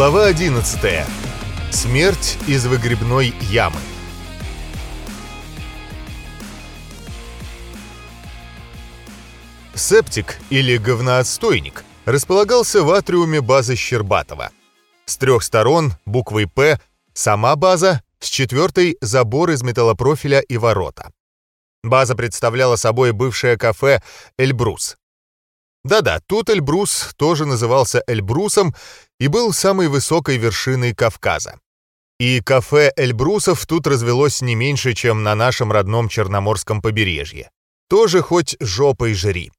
Глава 11. Смерть из выгребной ямы. Септик или говноотстойник располагался в атриуме базы Щербатова. С трех сторон буквой «П» сама база, с четвертой — забор из металлопрофиля и ворота. База представляла собой бывшее кафе «Эльбрус». Да-да, тут Эльбрус тоже назывался Эльбрусом и был самой высокой вершиной Кавказа. И кафе Эльбрусов тут развелось не меньше, чем на нашем родном Черноморском побережье. Тоже хоть жопой жри.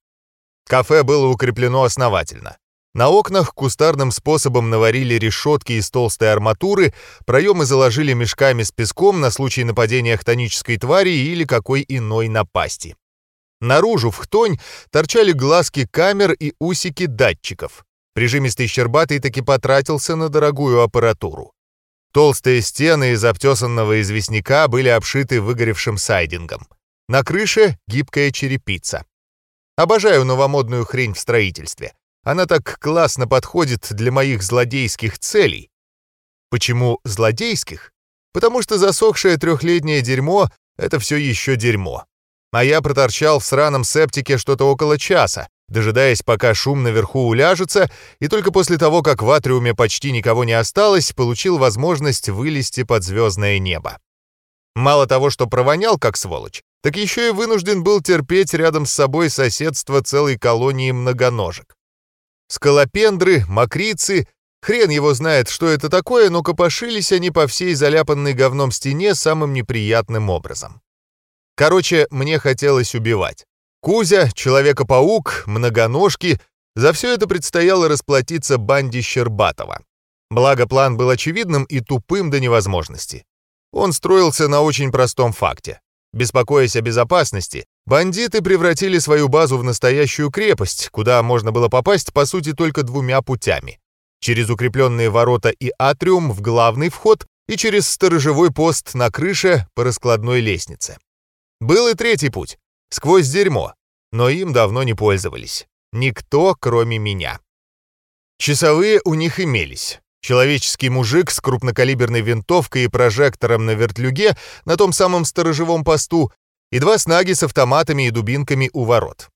Кафе было укреплено основательно. На окнах кустарным способом наварили решетки из толстой арматуры, проемы заложили мешками с песком на случай нападения хтонической твари или какой иной напасти. Наружу в хтонь торчали глазки камер и усики датчиков. Прижимистый Щербатый таки потратился на дорогую аппаратуру. Толстые стены из обтесанного известняка были обшиты выгоревшим сайдингом. На крыше гибкая черепица. Обожаю новомодную хрень в строительстве. Она так классно подходит для моих злодейских целей. Почему злодейских? Потому что засохшее трехлетнее дерьмо — это все еще дерьмо. А я проторчал в сраном септике что-то около часа, дожидаясь, пока шум наверху уляжется, и только после того, как в атриуме почти никого не осталось, получил возможность вылезти под звездное небо. Мало того, что провонял как сволочь, так еще и вынужден был терпеть рядом с собой соседство целой колонии многоножек. Скалопендры, мокрицы, хрен его знает, что это такое, но копошились они по всей заляпанной говном стене самым неприятным образом. Короче, мне хотелось убивать. Кузя, Человека-паук, Многоножки — за все это предстояло расплатиться банде Щербатова. Благо, план был очевидным и тупым до невозможности. Он строился на очень простом факте. Беспокоясь о безопасности, бандиты превратили свою базу в настоящую крепость, куда можно было попасть, по сути, только двумя путями. Через укрепленные ворота и атриум в главный вход и через сторожевой пост на крыше по раскладной лестнице. Был и третий путь — сквозь дерьмо, но им давно не пользовались. Никто, кроме меня. Часовые у них имелись. Человеческий мужик с крупнокалиберной винтовкой и прожектором на вертлюге на том самом сторожевом посту и два снаги с автоматами и дубинками у ворот.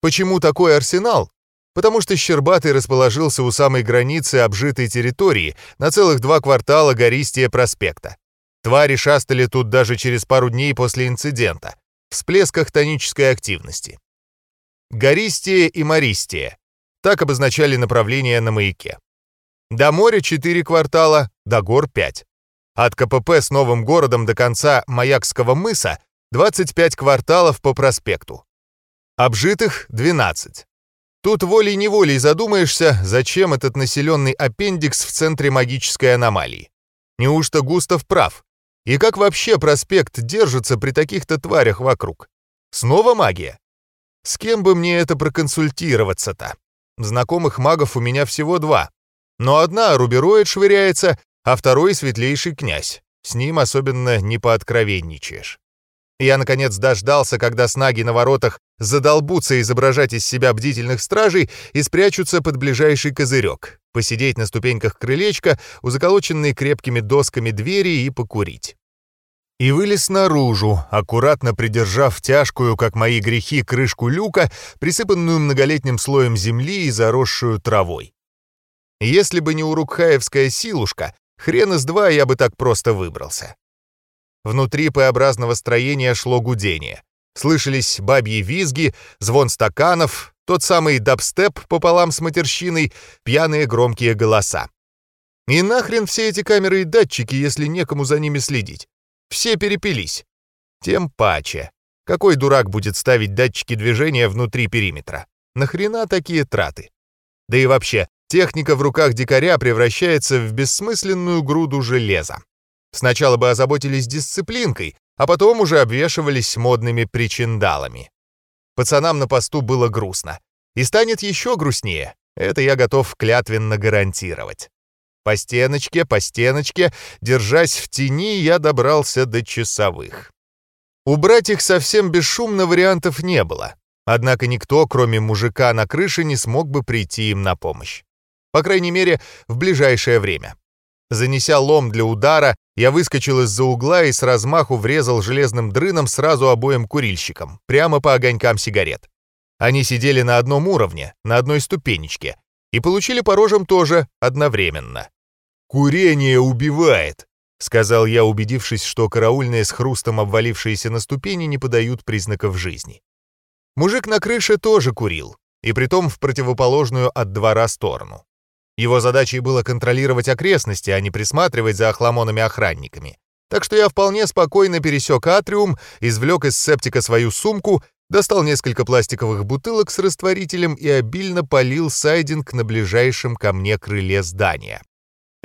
Почему такой арсенал? Потому что Щербатый расположился у самой границы обжитой территории на целых два квартала Гористия проспекта. Твари шастали тут даже через пару дней после инцидента, всплесках тонической активности. Гористия и Мористия. Так обозначали направления на маяке. До моря 4 квартала, до гор 5. От КПП с новым городом до конца Маякского мыса 25 кварталов по проспекту. Обжитых 12. Тут волей-неволей задумаешься, зачем этот населенный аппендикс в центре магической аномалии. Неужто Густав прав? И как вообще проспект держится при таких-то тварях вокруг? Снова магия? С кем бы мне это проконсультироваться-то? Знакомых магов у меня всего два. Но одна рубероид швыряется, а второй светлейший князь. С ним особенно не пооткровенничаешь. Я, наконец, дождался, когда снаги на воротах задолбутся изображать из себя бдительных стражей и спрячутся под ближайший козырек, посидеть на ступеньках крылечка у заколоченной крепкими досками двери и покурить. И вылез наружу, аккуратно придержав тяжкую, как мои грехи, крышку люка, присыпанную многолетним слоем земли и заросшую травой. Если бы не урукхаевская силушка, хрен из два я бы так просто выбрался. Внутри П-образного строения шло гудение. Слышались бабьи визги, звон стаканов, тот самый дабстеп пополам с матерщиной, пьяные громкие голоса. И нахрен все эти камеры и датчики, если некому за ними следить? Все перепились. Тем паче. Какой дурак будет ставить датчики движения внутри периметра? Нахрена такие траты? Да и вообще, Техника в руках дикаря превращается в бессмысленную груду железа. Сначала бы озаботились дисциплинкой, а потом уже обвешивались модными причиндалами. Пацанам на посту было грустно. И станет еще грустнее. Это я готов клятвенно гарантировать. По стеночке, по стеночке, держась в тени, я добрался до часовых. Убрать их совсем бесшумно вариантов не было. Однако никто, кроме мужика на крыше, не смог бы прийти им на помощь. По крайней мере, в ближайшее время. Занеся лом для удара, я выскочил из-за угла и с размаху врезал железным дрыном сразу обоим курильщикам, прямо по огонькам сигарет. Они сидели на одном уровне, на одной ступенечке, и получили по рожам тоже одновременно. «Курение убивает», — сказал я, убедившись, что караульные с хрустом обвалившиеся на ступени не подают признаков жизни. Мужик на крыше тоже курил, и притом в противоположную от двора сторону. Его задачей было контролировать окрестности, а не присматривать за охламонами-охранниками. Так что я вполне спокойно пересек атриум, извлек из септика свою сумку, достал несколько пластиковых бутылок с растворителем и обильно полил сайдинг на ближайшем ко мне крыле здания.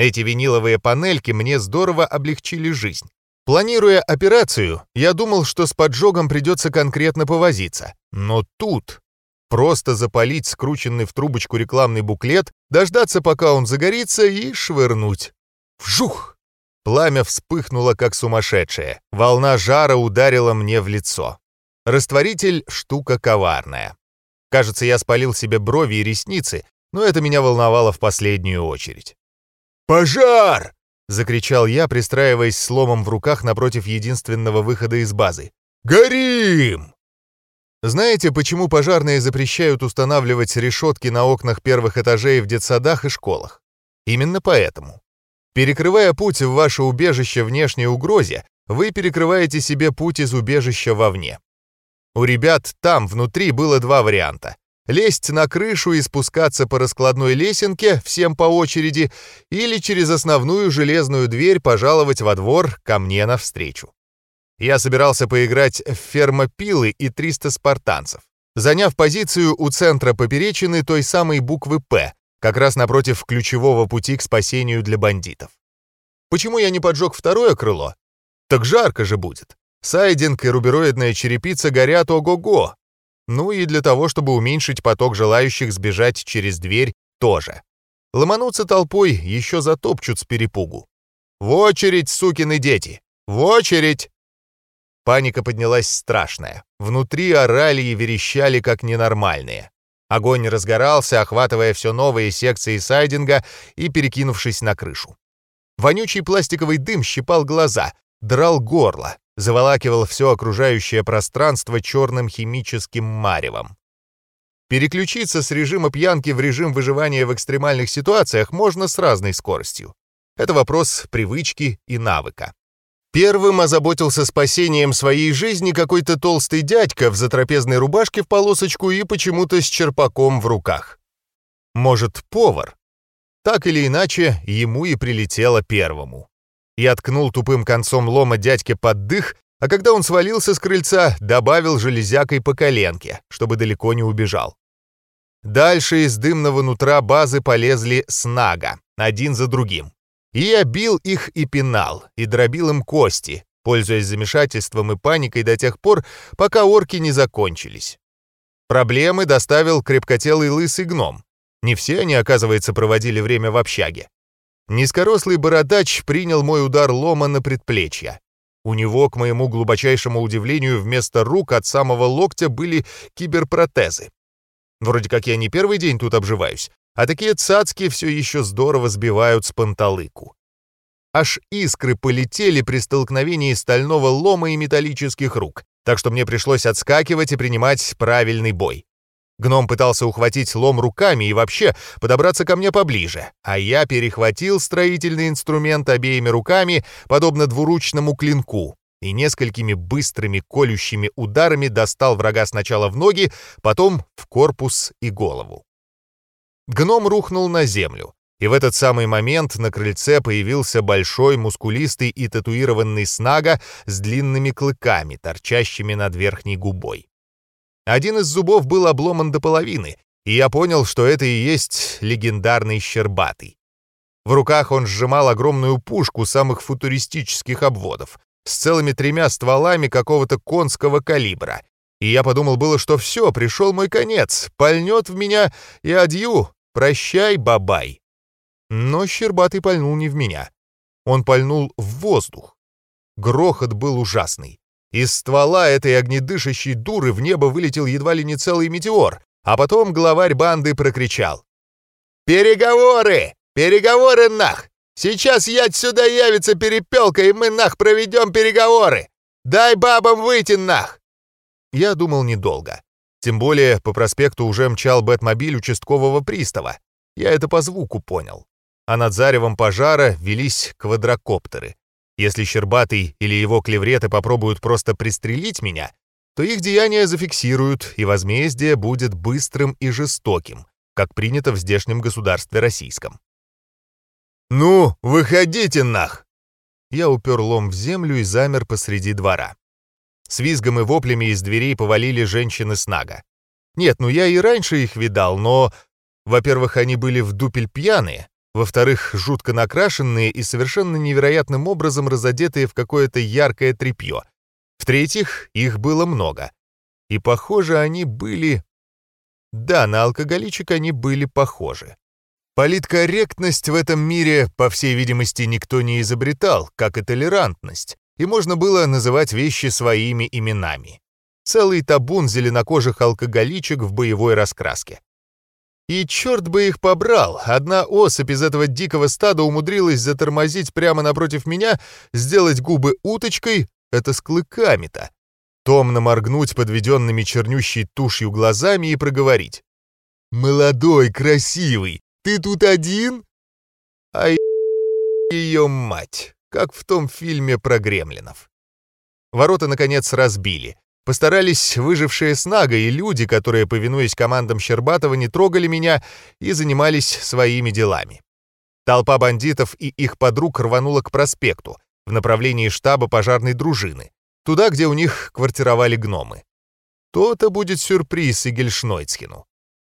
Эти виниловые панельки мне здорово облегчили жизнь. Планируя операцию, я думал, что с поджогом придется конкретно повозиться. Но тут Просто запалить скрученный в трубочку рекламный буклет, дождаться, пока он загорится, и швырнуть. Вжух! Пламя вспыхнуло, как сумасшедшее. Волна жара ударила мне в лицо. Растворитель — штука коварная. Кажется, я спалил себе брови и ресницы, но это меня волновало в последнюю очередь. «Пожар!» — закричал я, пристраиваясь сломом в руках напротив единственного выхода из базы. «Горим!» Знаете, почему пожарные запрещают устанавливать решетки на окнах первых этажей в детсадах и школах? Именно поэтому. Перекрывая путь в ваше убежище внешней угрозе, вы перекрываете себе путь из убежища вовне. У ребят там внутри было два варианта. Лезть на крышу и спускаться по раскладной лесенке, всем по очереди, или через основную железную дверь пожаловать во двор ко мне навстречу. Я собирался поиграть в фермопилы и 300 спартанцев, заняв позицию у центра поперечины той самой буквы «П», как раз напротив ключевого пути к спасению для бандитов. Почему я не поджег второе крыло? Так жарко же будет. Сайдинг и рубероидная черепица горят ого-го. Ну и для того, чтобы уменьшить поток желающих сбежать через дверь, тоже. Ломануться толпой еще затопчут с перепугу. В очередь, сукины дети! В очередь! Паника поднялась страшная. Внутри орали и верещали, как ненормальные. Огонь разгорался, охватывая все новые секции сайдинга и перекинувшись на крышу. Вонючий пластиковый дым щипал глаза, драл горло, заволакивал все окружающее пространство черным химическим маревом. Переключиться с режима пьянки в режим выживания в экстремальных ситуациях можно с разной скоростью. Это вопрос привычки и навыка. Первым озаботился спасением своей жизни какой-то толстый дядька в затрапезной рубашке в полосочку и почему-то с черпаком в руках. Может, повар? Так или иначе, ему и прилетело первому. Я ткнул тупым концом лома дядьке под дых, а когда он свалился с крыльца, добавил железякой по коленке, чтобы далеко не убежал. Дальше из дымного нутра базы полезли снага, один за другим. И я бил их и пинал, и дробил им кости, пользуясь замешательством и паникой до тех пор, пока орки не закончились. Проблемы доставил крепкотелый лысый гном. Не все они, оказывается, проводили время в общаге. Низкорослый бородач принял мой удар лома на предплечье. У него, к моему глубочайшему удивлению, вместо рук от самого локтя были киберпротезы. Вроде как я не первый день тут обживаюсь, а такие цацки все еще здорово сбивают с панталыку. Аж искры полетели при столкновении стального лома и металлических рук, так что мне пришлось отскакивать и принимать правильный бой. Гном пытался ухватить лом руками и вообще подобраться ко мне поближе, а я перехватил строительный инструмент обеими руками, подобно двуручному клинку, и несколькими быстрыми колющими ударами достал врага сначала в ноги, потом в корпус и голову. Гном рухнул на землю, и в этот самый момент на крыльце появился большой, мускулистый и татуированный снага с длинными клыками, торчащими над верхней губой. Один из зубов был обломан до половины, и я понял, что это и есть легендарный Щербатый. В руках он сжимал огромную пушку самых футуристических обводов, с целыми тремя стволами какого-то конского калибра, и я подумал было, что все, пришел мой конец, пальнет в меня и адью, прощай, бабай. Но Щербатый пальнул не в меня. Он пальнул в воздух. Грохот был ужасный. Из ствола этой огнедышащей дуры в небо вылетел едва ли не целый метеор, а потом главарь банды прокричал. «Переговоры! Переговоры нах! Сейчас ять сюда явится перепелка, и мы нах проведем переговоры! Дай бабам выйти нах!» Я думал недолго. Тем более по проспекту уже мчал Бэтмобиль участкового пристава. Я это по звуку понял. А над заревом пожара велись квадрокоптеры. Если Щербатый или его клевреты попробуют просто пристрелить меня, то их деяния зафиксируют, и возмездие будет быстрым и жестоким, как принято в здешнем государстве российском. «Ну, выходите нах!» Я упер лом в землю и замер посреди двора. С визгом и воплями из дверей повалили женщины с нага. Нет, ну я и раньше их видал, но... Во-первых, они были в дупель пьяные, во-вторых, жутко накрашенные и совершенно невероятным образом разодетые в какое-то яркое тряпье. В-третьих, их было много. И, похоже, они были... Да, на алкоголичек они были похожи. Политкорректность в этом мире, по всей видимости, никто не изобретал, как и толерантность, и можно было называть вещи своими именами. Целый табун зеленокожих алкоголичек в боевой раскраске. И черт бы их побрал, одна особь из этого дикого стада умудрилась затормозить прямо напротив меня, сделать губы уточкой, это с клыками-то, томно моргнуть подведенными чернющей тушью глазами и проговорить. «Молодой, красивый, ты тут один?» Ай, ее мать, как в том фильме про гремлинов. Ворота, наконец, разбили. Постарались выжившие снага и люди, которые, повинуясь командам Щербатова, не трогали меня и занимались своими делами. Толпа бандитов и их подруг рванула к проспекту, в направлении штаба пожарной дружины, туда, где у них квартировали гномы. То-то будет сюрприз Игельшнойцхену.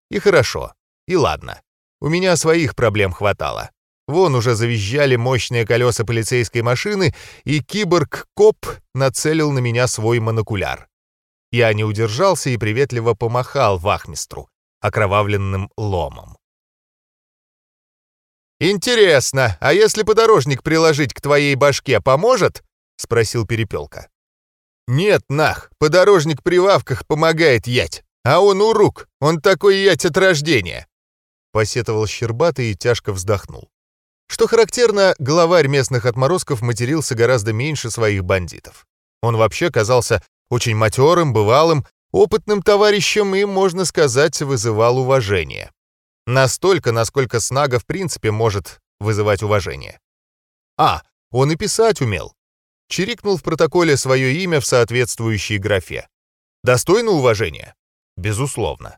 И хорошо, и ладно. У меня своих проблем хватало. Вон уже завизжали мощные колеса полицейской машины, и киборг-коп нацелил на меня свой монокуляр. Я не удержался и приветливо помахал вахмистру окровавленным ломом. «Интересно, а если подорожник приложить к твоей башке, поможет?» — спросил Перепелка. «Нет, нах, подорожник при вавках помогает ять, а он у рук, он такой ять от рождения!» Посетовал Щербатый и тяжко вздохнул. Что характерно, главарь местных отморозков матерился гораздо меньше своих бандитов. Он вообще казался очень матерым, бывалым, опытным товарищем и, можно сказать, вызывал уважение. Настолько, насколько Снага в принципе может вызывать уважение. А, он и писать умел. Чирикнул в протоколе свое имя в соответствующей графе. Достойно уважения? Безусловно.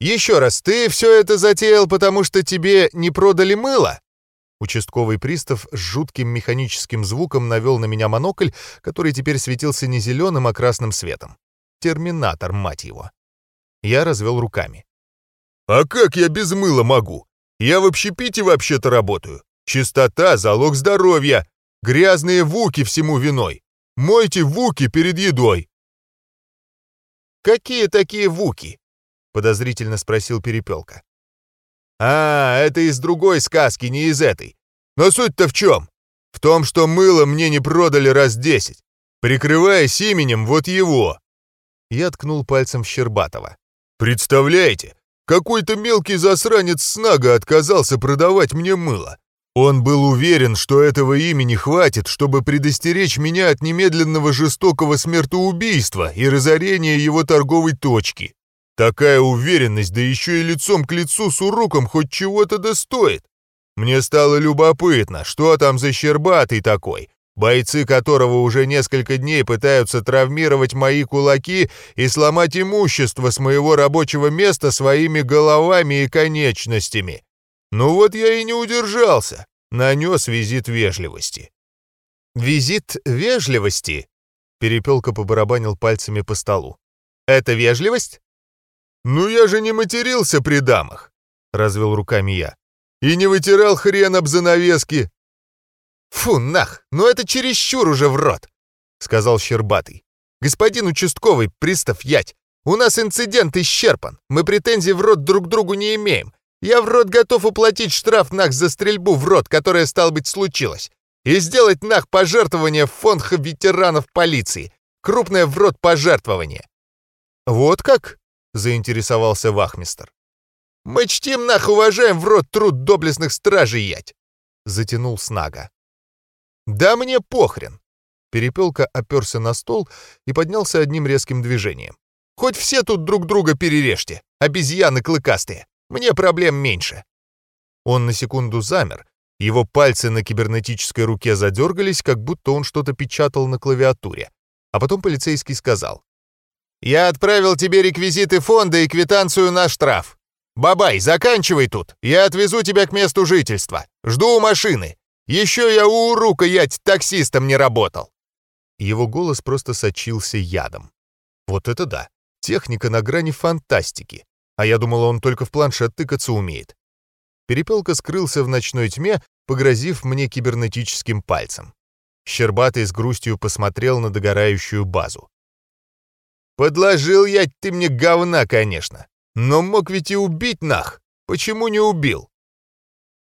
Еще раз, ты все это затеял, потому что тебе не продали мыло? Участковый пристав с жутким механическим звуком навел на меня монокль, который теперь светился не зеленым, а красным светом. Терминатор, мать его. Я развел руками. «А как я без мыла могу? Я в общепите вообще-то работаю. Чистота — залог здоровья. Грязные вуки всему виной. Мойте вуки перед едой». «Какие такие вуки?» — подозрительно спросил Перепелка. А, это из другой сказки, не из этой. Но суть-то в чем? В том, что мыло мне не продали раз десять. Прикрываясь именем вот его. Я ткнул пальцем в Щербатова. Представляете, какой-то мелкий засранец снага отказался продавать мне мыло. Он был уверен, что этого имени хватит, чтобы предостеречь меня от немедленного жестокого смертоубийства и разорения его торговой точки. Такая уверенность, да еще и лицом к лицу с уруком хоть чего-то достоит. Мне стало любопытно, что там за щербатый такой, бойцы которого уже несколько дней пытаются травмировать мои кулаки и сломать имущество с моего рабочего места своими головами и конечностями. Ну вот я и не удержался, нанес визит вежливости. «Визит вежливости?» Перепелка побарабанил пальцами по столу. «Это вежливость?» «Ну я же не матерился при дамах!» — развел руками я. «И не вытирал хрен об занавески!» «Фу, нах, ну это чересчур уже в рот!» — сказал Щербатый. «Господин участковый, пристав Ять, у нас инцидент исчерпан, мы претензий в рот друг другу не имеем. Я в рот готов уплатить штраф нах за стрельбу в рот, которая, стал быть, случилась, и сделать нах пожертвование в фонд ветеранов полиции. Крупное в рот пожертвование». «Вот как?» — заинтересовался вахмистр. Мы чтим нах уважаем в рот труд доблестных стражей ять!» Затянул Снага. «Да мне похрен!» Перепелка оперся на стол и поднялся одним резким движением. «Хоть все тут друг друга перережьте, обезьяны клыкастые, мне проблем меньше!» Он на секунду замер, его пальцы на кибернетической руке задергались, как будто он что-то печатал на клавиатуре. А потом полицейский сказал. «Я отправил тебе реквизиты фонда и квитанцию на штраф. Бабай, заканчивай тут. Я отвезу тебя к месту жительства. Жду у машины. Еще я у урука ять таксистом не работал». Его голос просто сочился ядом. Вот это да. Техника на грани фантастики. А я думала, он только в планшет тыкаться умеет. Перепелка скрылся в ночной тьме, погрозив мне кибернетическим пальцем. Щербатый с грустью посмотрел на догорающую базу. «Подложил я ты мне говна, конечно. Но мог ведь и убить нах. Почему не убил?»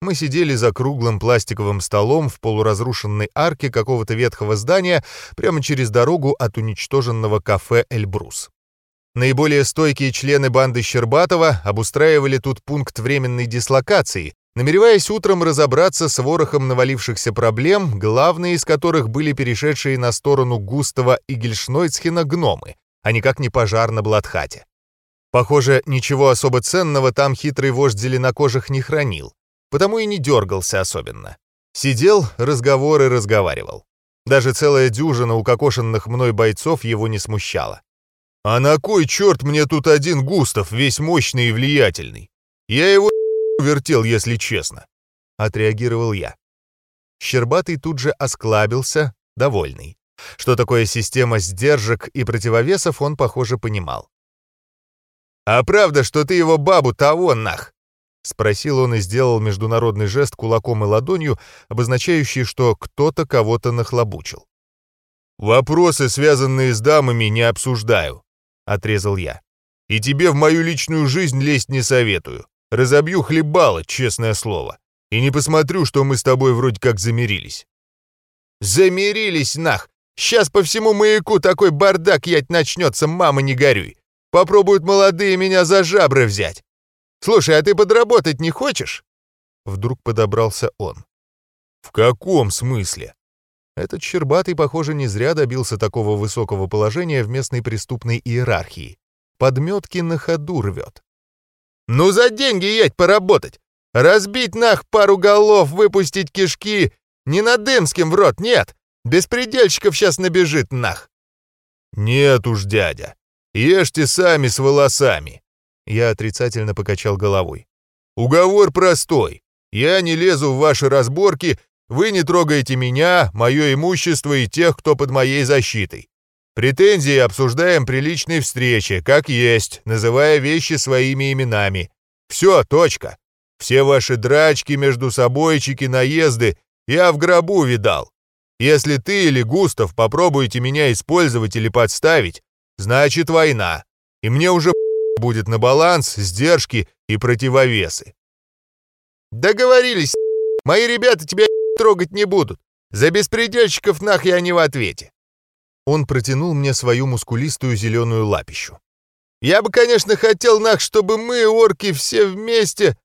Мы сидели за круглым пластиковым столом в полуразрушенной арке какого-то ветхого здания прямо через дорогу от уничтоженного кафе «Эльбрус». Наиболее стойкие члены банды Щербатова обустраивали тут пункт временной дислокации, намереваясь утром разобраться с ворохом навалившихся проблем, главные из которых были перешедшие на сторону Густава и Гельшнойцхена гномы, а никак не пожар на Бладхате. Похоже, ничего особо ценного там хитрый вождь зеленокожих не хранил потому и не дергался особенно. Сидел, разговоры разговаривал. Даже целая дюжина укокошенных мной бойцов его не смущала. «А на кой черт мне тут один Густав, весь мощный и влиятельный? Я его вертел, если честно», — отреагировал я. Щербатый тут же осклабился, довольный. Что такое система сдержек и противовесов, он, похоже, понимал. «А правда, что ты его бабу того нах? — спросил он и сделал международный жест кулаком и ладонью, обозначающий, что кто-то кого-то нахлобучил. «Вопросы, связанные с дамами, не обсуждаю», — отрезал я. «И тебе в мою личную жизнь лезть не советую. Разобью хлебало, честное слово. И не посмотрю, что мы с тобой вроде как замирились». «Замирились, нах! Сейчас по всему маяку такой бардак ять начнется, мама, не горюй! Попробуют молодые меня за жабры взять!» «Слушай, а ты подработать не хочешь?» Вдруг подобрался он. «В каком смысле?» Этот Щербатый, похоже, не зря добился такого высокого положения в местной преступной иерархии. Подметки на ходу рвет. «Ну за деньги ять поработать! Разбить нах пару голов, выпустить кишки! Не на Дымским в рот, нет! Беспредельщиков сейчас набежит нах!» «Нет уж, дядя, ешьте сами с волосами!» Я отрицательно покачал головой. «Уговор простой. Я не лезу в ваши разборки, вы не трогаете меня, мое имущество и тех, кто под моей защитой. Претензии обсуждаем при личной встрече, как есть, называя вещи своими именами. Все, точка. Все ваши драчки, между собойчики, наезды я в гробу видал. Если ты или Густав попробуете меня использовать или подставить, значит война. И мне уже будет на баланс, сдержки и противовесы. Договорились, мои ребята тебя трогать не будут. За беспредельщиков нах я не в ответе. Он протянул мне свою мускулистую зеленую лапищу. Я бы, конечно, хотел, нах, чтобы мы, орки, все вместе...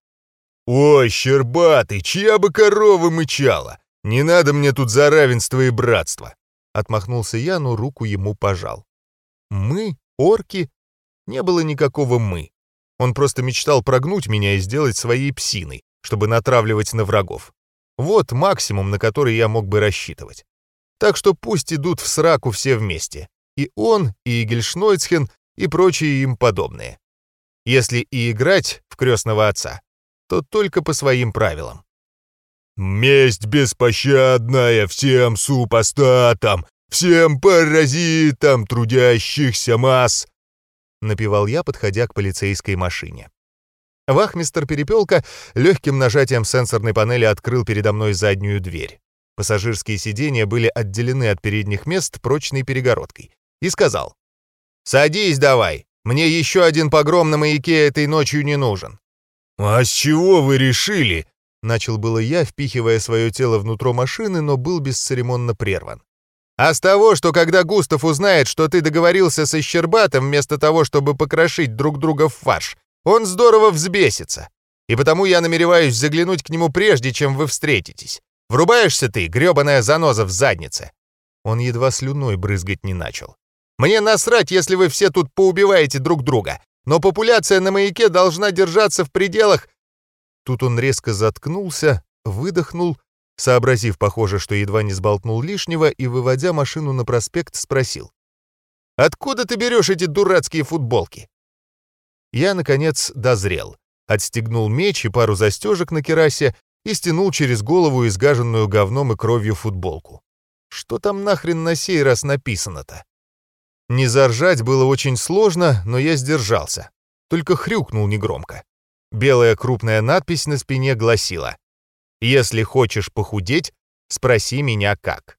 Ой, щербатый, чья бы корова мычала? Не надо мне тут за равенство и братство. Отмахнулся я, но руку ему пожал. Мы, орки, не было никакого «мы». Он просто мечтал прогнуть меня и сделать своей псиной, чтобы натравливать на врагов. Вот максимум, на который я мог бы рассчитывать. Так что пусть идут в сраку все вместе. И он, и Гельшнойцхен, и прочие им подобные. Если и играть в крестного отца, то только по своим правилам. «Месть беспощадная всем супостатам, всем паразитам трудящихся масс!» — напевал я, подходя к полицейской машине. Вахмистер Перепелка легким нажатием сенсорной панели открыл передо мной заднюю дверь. Пассажирские сиденья были отделены от передних мест прочной перегородкой. И сказал, «Садись давай, мне еще один погром на маяке этой ночью не нужен». «А с чего вы решили?» Начал было я, впихивая свое тело внутрь машины, но был бесцеремонно прерван. А с того, что когда Густав узнает, что ты договорился со Щербатом вместо того, чтобы покрошить друг друга в фарш, Он здорово взбесится. И потому я намереваюсь заглянуть к нему прежде, чем вы встретитесь. Врубаешься ты, грёбаная заноза в заднице!» Он едва слюной брызгать не начал. «Мне насрать, если вы все тут поубиваете друг друга, но популяция на маяке должна держаться в пределах...» Тут он резко заткнулся, выдохнул, сообразив, похоже, что едва не сболтнул лишнего, и, выводя машину на проспект, спросил. «Откуда ты берешь эти дурацкие футболки?» Я, наконец, дозрел. Отстегнул меч и пару застежек на керасе и стянул через голову изгаженную говном и кровью футболку. Что там нахрен на сей раз написано-то? Не заржать было очень сложно, но я сдержался. Только хрюкнул негромко. Белая крупная надпись на спине гласила «Если хочешь похудеть, спроси меня как».